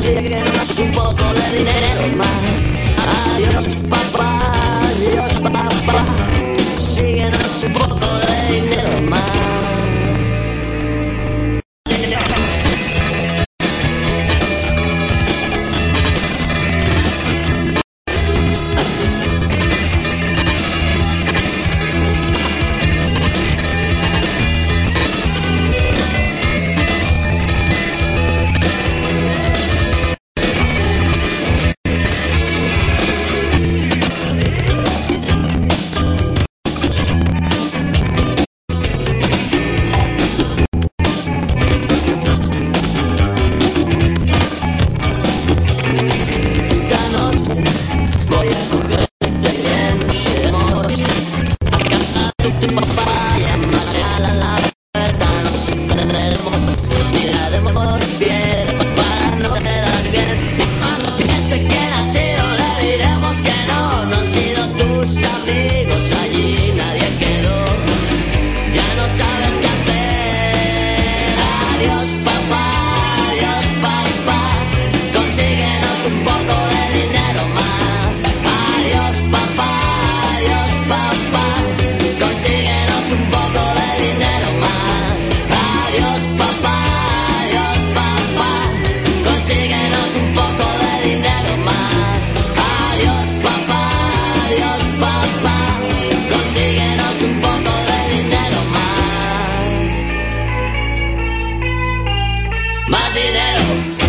lleguen más un poco de dinero más. Allí nadie quedó, ya no sabes qué hacer. Adiós, papá, adiós, papá. Consíguenos un poco de dinero más. Adiós, papá, adiós, papá. Consíguenos un poco de dinero más. Adiós, papá, adiós, papá. But